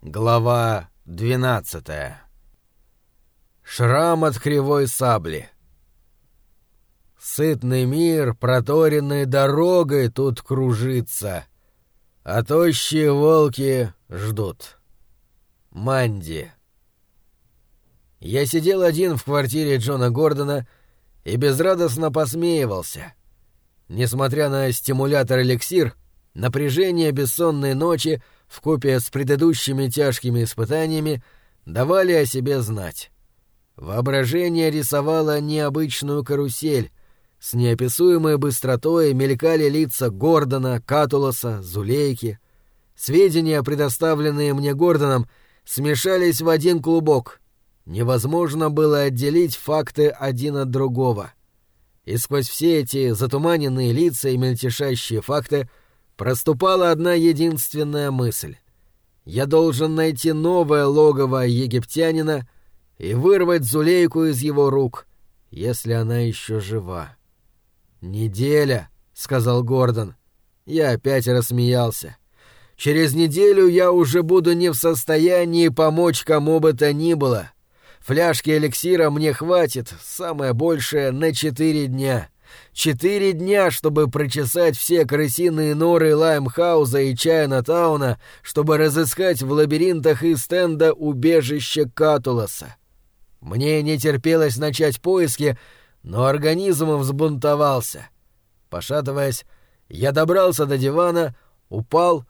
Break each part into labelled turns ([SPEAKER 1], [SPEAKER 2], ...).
[SPEAKER 1] Глава 12 Шрам от кривой сабли. Сытный мир, проторенной дорогой тут кружится, а тощие волки ждут. Манди. Я сидел один в квартире Джона Гордона и безрадостно посмеивался. Несмотря на стимулятор-эликсир, напряжение бессонной ночи — вкупе с предыдущими тяжкими испытаниями давали о себе знать. Воображение рисовало необычную карусель. С неописуемой быстротой мелькали лица Гордона, Катулоса, Зулейки. Сведения, предоставленные мне Гордоном, смешались в один клубок. Невозможно было отделить факты один от другого. И сквозь все эти затуманенные лица и мельтешащие факты — проступала одна единственная мысль. Я должен найти новое логово египтянина и вырвать Зулейку из его рук, если она еще жива. «Неделя», — сказал Гордон. Я опять рассмеялся. «Через неделю я уже буду не в состоянии помочь кому бы то ни было. Фляжки эликсира мне хватит, самое большее, на четыре дня». Четыре дня, чтобы прочесать все крысиные норы Лаймхауза и Чайна-тауна, чтобы разыскать в лабиринтах и стенда убежище Катуласа. Мне не терпелось начать поиски, но организм взбунтовался. Пошатываясь, я добрался до дивана, упал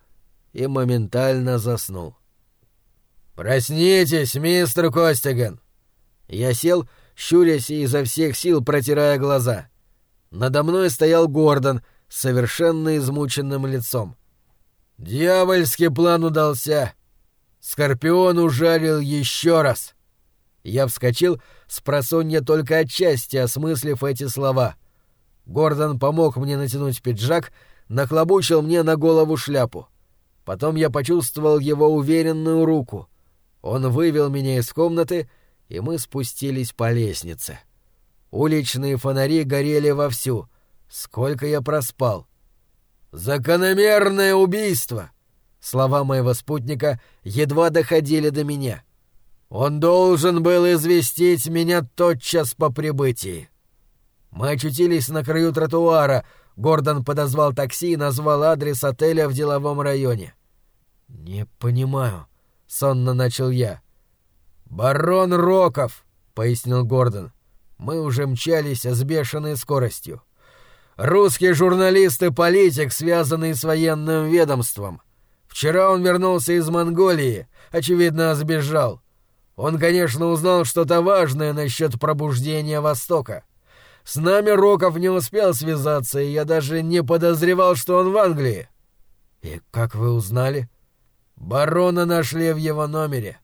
[SPEAKER 1] и моментально заснул. «Проснитесь, мистер Костиган!» Я сел, щурясь и изо всех сил протирая глаза — надо мной стоял Гордон совершенно измученным лицом. «Дьявольский план удался! Скорпион ужалил еще раз!» Я вскочил, с просонья только отчасти осмыслив эти слова. Гордон помог мне натянуть пиджак, наклобучил мне на голову шляпу. Потом я почувствовал его уверенную руку. Он вывел меня из комнаты, и мы спустились по лестнице. — Уличные фонари горели вовсю. Сколько я проспал. «Закономерное убийство!» Слова моего спутника едва доходили до меня. «Он должен был известить меня тотчас по прибытии». Мы очутились на краю тротуара. Гордон подозвал такси и назвал адрес отеля в деловом районе. «Не понимаю», — сонно начал я. «Барон Роков», — пояснил Гордон. Мы уже мчались с бешеной скоростью. Русский журналист и политик, связанный с военным ведомством. Вчера он вернулся из Монголии, очевидно, сбежал. Он, конечно, узнал что-то важное насчет пробуждения Востока. С нами Роков не успел связаться, и я даже не подозревал, что он в Англии. И как вы узнали? Барона нашли в его номере.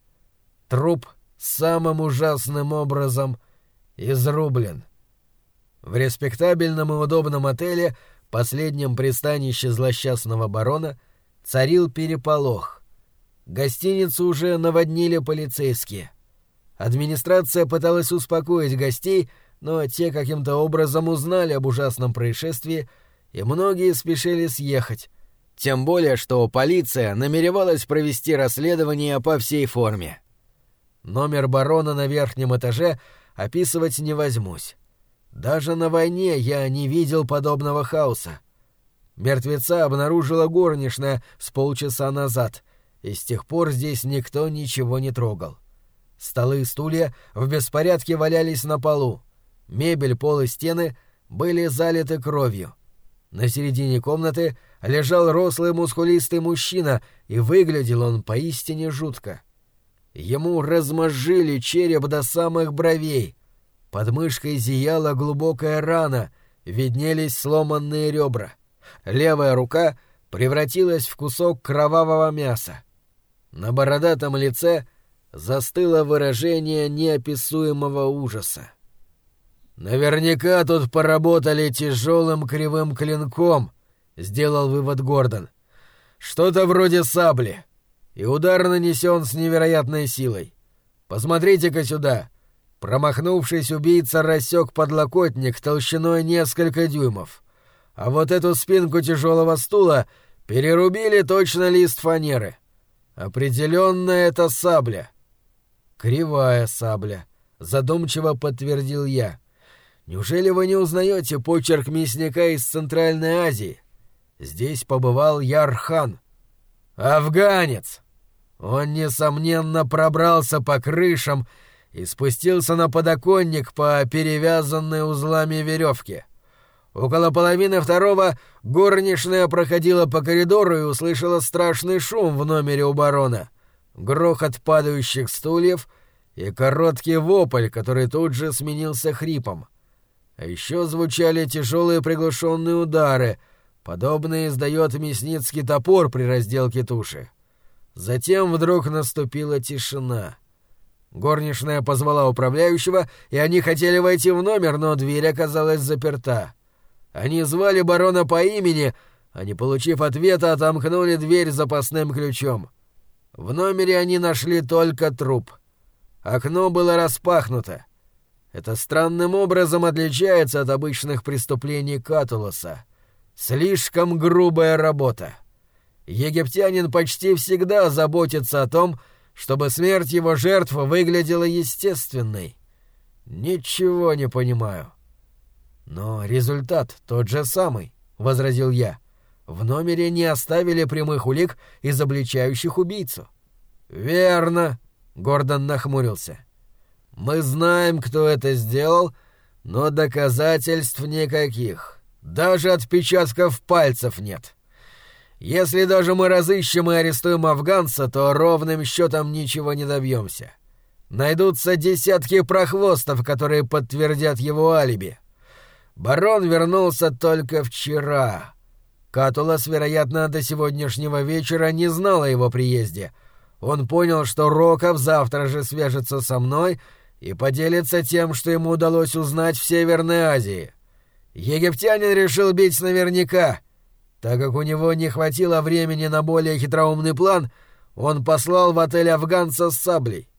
[SPEAKER 1] Труп самым ужасным образом изрублен. В респектабельном и удобном отеле, последнем пристанище злосчастного барона, царил переполох. Гостиницу уже наводнили полицейские. Администрация пыталась успокоить гостей, но те каким-то образом узнали об ужасном происшествии, и многие спешили съехать. Тем более, что полиция намеревалась провести расследование по всей форме. Номер барона на верхнем этаже — описывать не возьмусь. Даже на войне я не видел подобного хаоса. Мертвеца обнаружила горничная с полчаса назад, и с тех пор здесь никто ничего не трогал. Столы и стулья в беспорядке валялись на полу. Мебель, пол и стены были залиты кровью. На середине комнаты лежал рослый мускулистый мужчина, и выглядел он поистине жутко. Ему размозжили череп до самых бровей. Под мышкой зияла глубокая рана, виднелись сломанные ребра. Левая рука превратилась в кусок кровавого мяса. На бородатом лице застыло выражение неописуемого ужаса. «Наверняка тут поработали тяжелым кривым клинком», — сделал вывод Гордон. «Что-то вроде сабли и удар нанесен с невероятной силой. Посмотрите-ка сюда. Промахнувшись, убийца рассек подлокотник толщиной несколько дюймов. А вот эту спинку тяжелого стула перерубили точно лист фанеры. Определенно это сабля. Кривая сабля, задумчиво подтвердил я. Неужели вы не узнаете почерк мясника из Центральной Азии? Здесь побывал Ярхан. Афганец! Он, несомненно, пробрался по крышам и спустился на подоконник по перевязанной узлами веревке. Около половины второго горничная проходила по коридору и услышала страшный шум в номере у барона. Грохот падающих стульев и короткий вопль, который тут же сменился хрипом. А еще звучали тяжелые приглушенные удары, подобные издает мясницкий топор при разделке туши. Затем вдруг наступила тишина. Горничная позвала управляющего, и они хотели войти в номер, но дверь оказалась заперта. Они звали барона по имени, а не получив ответа, отомкнули дверь запасным ключом. В номере они нашли только труп. Окно было распахнуто. Это странным образом отличается от обычных преступлений Катулоса. Слишком грубая работа. Египтянин почти всегда заботится о том, чтобы смерть его жертв выглядела естественной. Ничего не понимаю. Но результат тот же самый, возразил я. В номере не оставили прямых улик, изобличающих убийцу. Верно, Гордон нахмурился. Мы знаем, кто это сделал, но доказательств никаких. Даже отпечатков пальцев нет. Если даже мы разыщем и арестуем афганца, то ровным счетом ничего не добьемся. Найдутся десятки прохвостов, которые подтвердят его алиби. Барон вернулся только вчера. Катулас, вероятно, до сегодняшнего вечера не знал о его приезде. Он понял, что Роков завтра же свяжется со мной и поделится тем, что ему удалось узнать в Северной Азии. Египтянин решил бить наверняка — так как у него не хватило времени на более хитроумный план, он послал в отель афганца с саблей.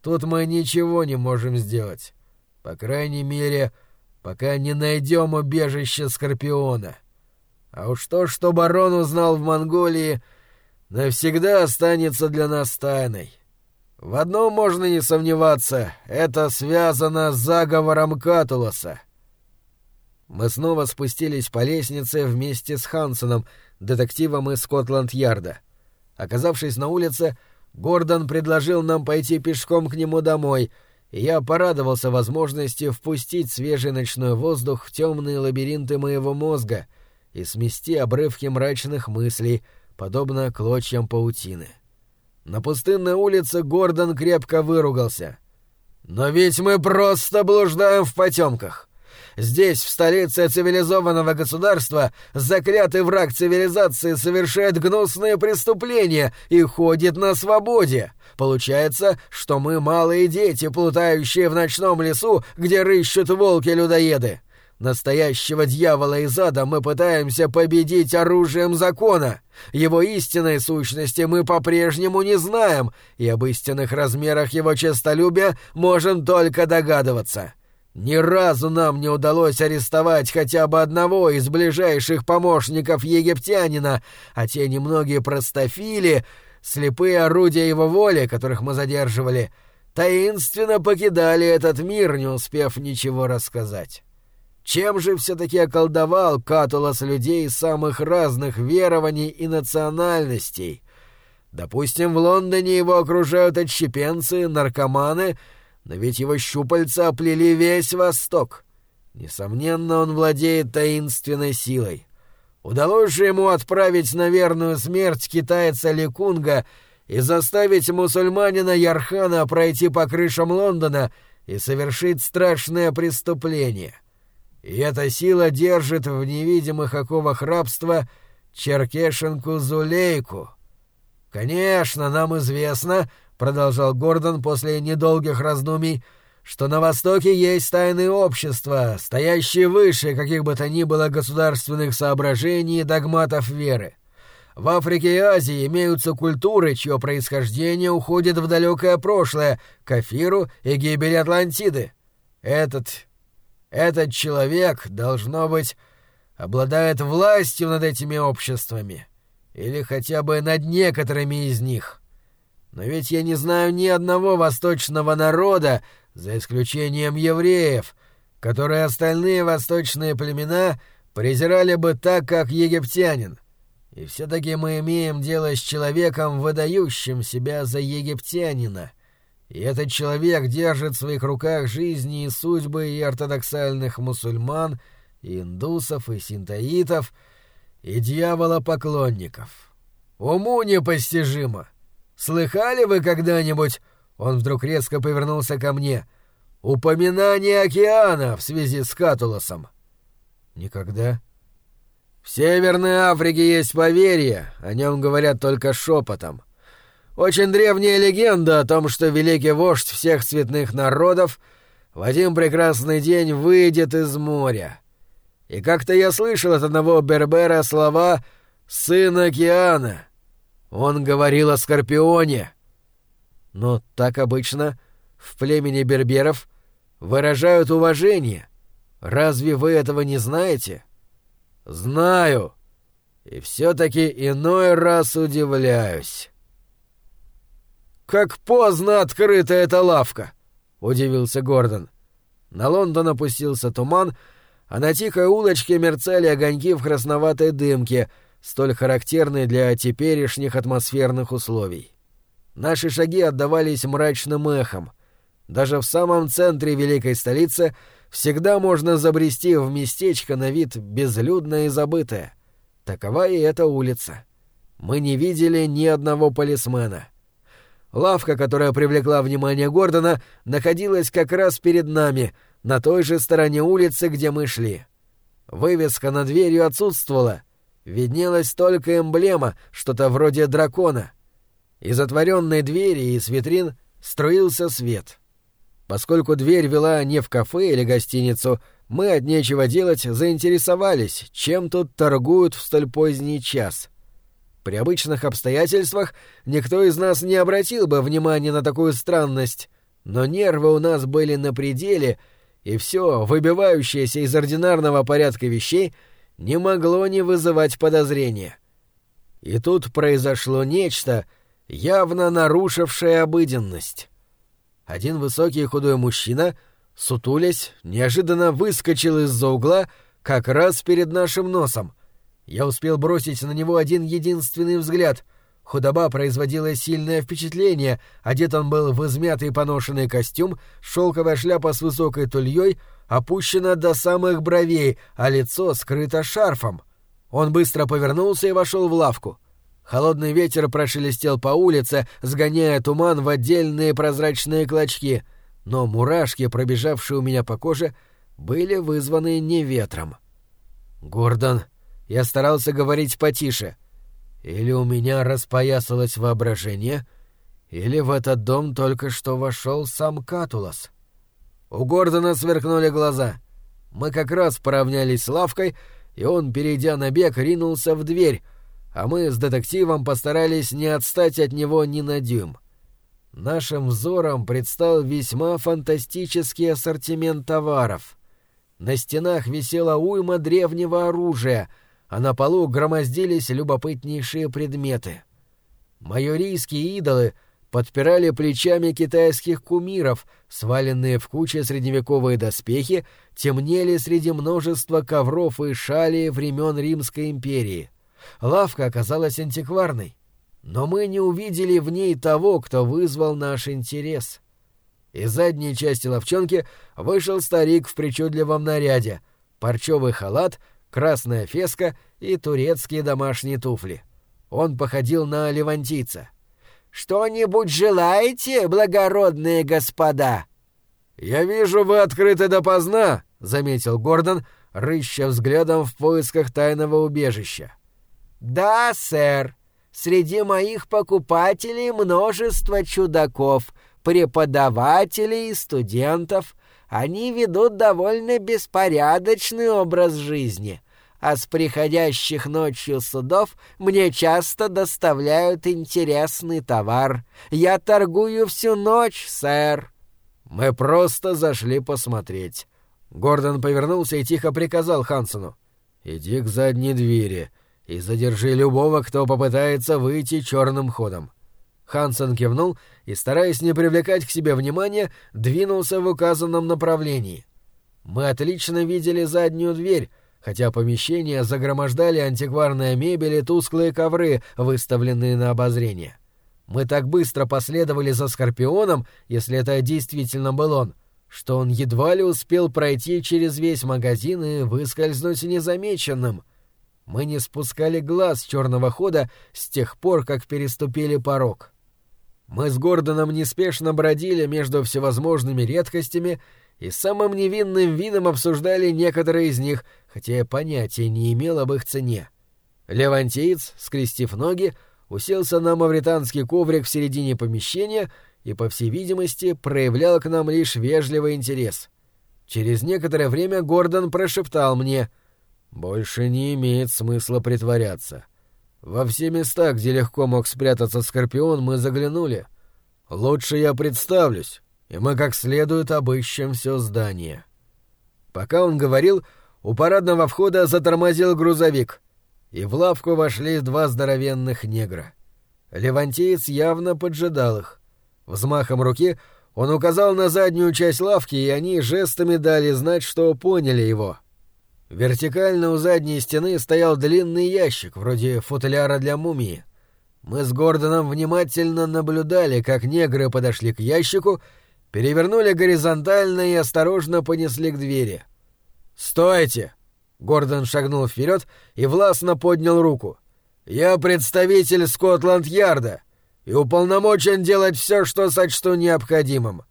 [SPEAKER 1] Тут мы ничего не можем сделать. По крайней мере, пока не найдем убежище Скорпиона. А уж то, что барон узнал в Монголии, навсегда останется для нас тайной. В одном можно не сомневаться — это связано с заговором Катулоса — мы снова спустились по лестнице вместе с Хансоном, детективом из Скотланд-Ярда. Оказавшись на улице, Гордон предложил нам пойти пешком к нему домой, и я порадовался возможности впустить свежий ночной воздух в темные лабиринты моего мозга и смести обрывки мрачных мыслей, подобно клочьям паутины. На пустынной улице Гордон крепко выругался. «Но ведь мы просто блуждаем в потемках!» Здесь, в столице цивилизованного государства, заклятый враг цивилизации совершает гнусные преступления и ходит на свободе. Получается, что мы малые дети, плутающие в ночном лесу, где рыщут волки-людоеды. Настоящего дьявола из ада мы пытаемся победить оружием закона. Его истинной сущности мы по-прежнему не знаем, и об истинных размерах его честолюбия можем только догадываться. Ни разу нам не удалось арестовать хотя бы одного из ближайших помощников египтянина, а те немногие простофили, слепые орудия его воли, которых мы задерживали, таинственно покидали этот мир, не успев ничего рассказать. Чем же все-таки околдовал Катулас людей самых разных верований и национальностей? Допустим, в Лондоне его окружают отщепенцы, наркоманы — но ведь его щупальца оплели весь Восток. Несомненно, он владеет таинственной силой. Удалось же ему отправить на верную смерть китайца Ликунга и заставить мусульманина Ярхана пройти по крышам Лондона и совершить страшное преступление. И эта сила держит в невидимых оковах рабства черкешенку Зулейку. Конечно, нам известно, продолжал Гордон после недолгих раздумий, что на Востоке есть тайные общества, стоящие выше каких бы то ни было государственных соображений и догматов веры. В Африке и Азии имеются культуры, чье происхождение уходит в далекое прошлое, к Афиру и гибели Атлантиды. Этот... этот человек, должно быть, обладает властью над этими обществами. Или хотя бы над некоторыми из них. Но ведь я не знаю ни одного восточного народа, за исключением евреев, которые остальные восточные племена презирали бы так, как египтянин. И все-таки мы имеем дело с человеком, выдающим себя за египтянина. И этот человек держит в своих руках жизни и судьбы и ортодоксальных мусульман, и индусов, и синтаитов, и дьявола-поклонников. Уму непостижимо. Слыхали вы когда-нибудь, он вдруг резко повернулся ко мне, упоминание океана в связи с Катулосом? Никогда. В Северной Африке есть поверье, о нем говорят только шепотом. Очень древняя легенда о том, что великий вождь всех цветных народов в один прекрасный день выйдет из моря. И как-то я слышал от одного бербера слова «сын океана». Он говорил о Скорпионе. Но так обычно в племени берберов выражают уважение. Разве вы этого не знаете? Знаю. И все-таки иной раз удивляюсь. Как поздно открыта эта лавка, удивился Гордон. На Лондон опустился туман, а на тихой улочке мерцали огоньки в красноватой дымке — столь характерный для теперешних атмосферных условий. Наши шаги отдавались мрачным эхом. Даже в самом центре великой столицы всегда можно забрести в местечко на вид безлюдное и забытое. Такова и эта улица. Мы не видели ни одного полисмена. Лавка, которая привлекла внимание Гордона, находилась как раз перед нами, на той же стороне улицы, где мы шли. Вывеска над дверью отсутствовала — виднелась только эмблема, что-то вроде дракона. Из отворенной двери и с витрин струился свет. Поскольку дверь вела не в кафе или гостиницу, мы от нечего делать заинтересовались, чем тут торгуют в столь поздний час. При обычных обстоятельствах никто из нас не обратил бы внимания на такую странность, но нервы у нас были на пределе, и все, выбивающееся из ординарного порядка вещей — не могло не вызывать подозрения. И тут произошло нечто, явно нарушившее обыденность. Один высокий худой мужчина, сутулясь, неожиданно выскочил из-за угла как раз перед нашим носом. Я успел бросить на него один единственный взгляд. Худоба производила сильное впечатление, одет он был в измятый поношенный костюм, шелковая шляпа с высокой тульей — опущена до самых бровей, а лицо скрыто шарфом. Он быстро повернулся и вошел в лавку. Холодный ветер прошелестел по улице, сгоняя туман в отдельные прозрачные клочки, но мурашки, пробежавшие у меня по коже, были вызваны не ветром. «Гордон», я старался говорить потише. Или у меня распоясалось воображение, или в этот дом только что вошел сам Катулас. У Гордона сверкнули глаза. Мы как раз поравнялись с лавкой, и он, перейдя на бег, ринулся в дверь, а мы с детективом постарались не отстать от него ни на дюйм. Нашим взором предстал весьма фантастический ассортимент товаров. На стенах висела уйма древнего оружия, а на полу громоздились любопытнейшие предметы. Майорийские идолы — подпирали плечами китайских кумиров, сваленные в куче средневековые доспехи, темнели среди множества ковров и шалей времен Римской империи. Лавка оказалась антикварной, но мы не увидели в ней того, кто вызвал наш интерес. Из задней части ловчонки вышел старик в причудливом наряде, парчевый халат, красная феска и турецкие домашние туфли. Он походил на левантийца — что-нибудь желаете, благородные господа?» «Я вижу, вы открыты допоздна», — заметил Гордон, рыща взглядом в поисках тайного убежища. «Да, сэр. Среди моих покупателей множество чудаков, преподавателей и студентов. Они ведут довольно беспорядочный образ жизни» а с приходящих ночью судов мне часто доставляют интересный товар. Я торгую всю ночь, сэр». «Мы просто зашли посмотреть». Гордон повернулся и тихо приказал Хансону. «Иди к задней двери и задержи любого, кто попытается выйти черным ходом». Хансен кивнул и, стараясь не привлекать к себе внимания, двинулся в указанном направлении. Мы отлично видели заднюю дверь, хотя помещение загромождали антикварная мебель и тусклые ковры, выставленные на обозрение. Мы так быстро последовали за Скорпионом, если это действительно был он, что он едва ли успел пройти через весь магазин и выскользнуть незамеченным. Мы не спускали глаз с черного хода с тех пор, как переступили порог. Мы с Гордоном неспешно бродили между всевозможными редкостями и самым невинным видом обсуждали некоторые из них, хотя я понятия не имел об их цене. Левантиец, скрестив ноги, уселся на мавританский коврик в середине помещения и, по всей видимости, проявлял к нам лишь вежливый интерес. Через некоторое время Гордон прошептал мне «Больше не имеет смысла притворяться». Во все места, где легко мог спрятаться Скорпион, мы заглянули. Лучше я представлюсь, и мы как следует обыщем все здание. Пока он говорил, у парадного входа затормозил грузовик, и в лавку вошли два здоровенных негра. Левантеец явно поджидал их. Взмахом руки он указал на заднюю часть лавки, и они жестами дали знать, что поняли его. Вертикально у задней стены стоял длинный ящик, вроде футляра для мумии. Мы с Гордоном внимательно наблюдали, как негры подошли к ящику, перевернули горизонтально и осторожно понесли к двери. «Стойте!» Гордон шагнул вперед и властно поднял руку. «Я представитель Скотланд-Ярда и уполномочен делать все, что сочту необходимым.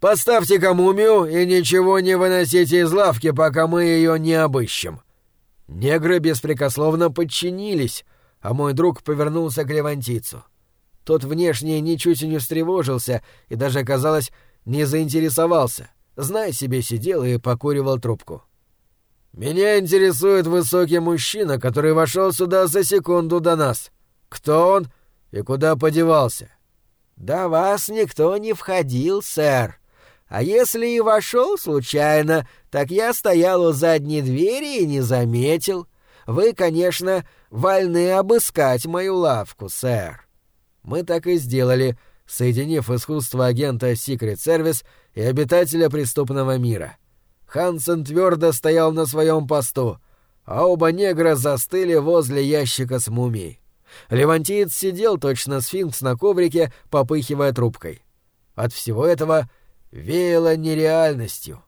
[SPEAKER 1] Поставьте-ка мумию и ничего не выносите из лавки, пока мы ее не обыщем». Негры беспрекословно подчинились, а мой друг повернулся к левантийцу. Тот внешне ничуть не встревожился и даже, казалось, не заинтересовался. Знай себе, сидел и покуривал трубку. «Меня интересует высокий мужчина, который вошел сюда за секунду до нас. Кто он и куда подевался?» «До вас никто не входил, сэр», а если и вошел случайно, так я стоял у задней двери и не заметил. Вы, конечно, вольны обыскать мою лавку, сэр. Мы так и сделали, соединив искусство агента Secret Service и обитателя преступного мира. Хансен твердо стоял на своем посту, а оба негра застыли возле ящика с мумией. Левантиец сидел точно сфинкс на коврике, попыхивая трубкой. От всего этого — веяло нереальностью.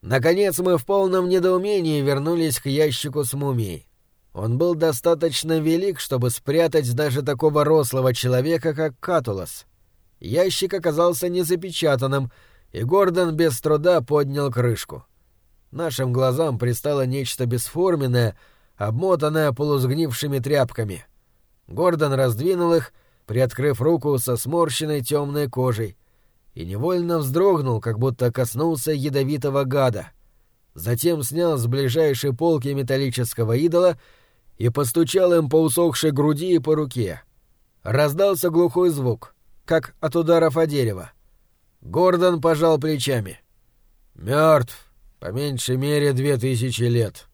[SPEAKER 1] Наконец мы в полном недоумении вернулись к ящику с мумией. Он был достаточно велик, чтобы спрятать даже такого рослого человека, как Катулас. Ящик оказался незапечатанным, и Гордон без труда поднял крышку. Нашим глазам пристало нечто бесформенное, обмотанное полусгнившими тряпками. Гордон раздвинул их, приоткрыв руку со сморщенной темной кожей, и невольно вздрогнул, как будто коснулся ядовитого гада. Затем снял с ближайшей полки металлического идола и постучал им по усохшей груди и по руке. Раздался глухой звук, как от ударов о дерево. Гордон пожал плечами. Мертв, по меньшей мере две тысячи лет.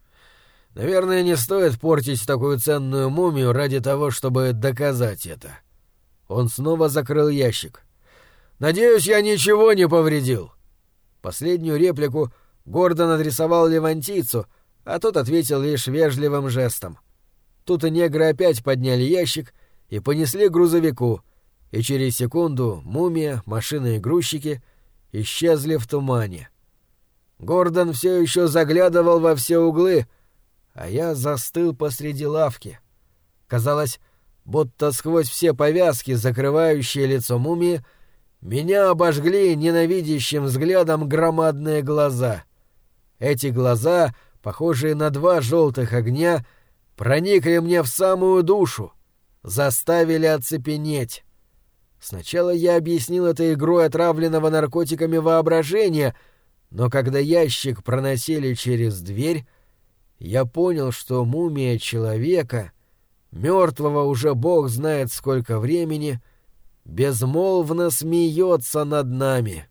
[SPEAKER 1] Наверное, не стоит портить такую ценную мумию ради того, чтобы доказать это. Он снова закрыл ящик. Надеюсь, я ничего не повредил. Последнюю реплику Гордон адресовал левантийцу, а тот ответил лишь вежливым жестом. Тут и негры опять подняли ящик и понесли грузовику, и через секунду мумия, машины и грузчики исчезли в тумане. Гордон все еще заглядывал во все углы, а я застыл посреди лавки. Казалось, будто сквозь все повязки, закрывающие лицо мумии, меня обожгли ненавидящим взглядом громадные глаза. Эти глаза, похожие на два желтых огня, проникли мне в самую душу, заставили оцепенеть. Сначала я объяснил это игрой отравленного наркотиками воображения, но когда ящик проносили через дверь, я понял, что мумия человека, мертвого уже бог знает сколько времени — безмолвно смеется над нами.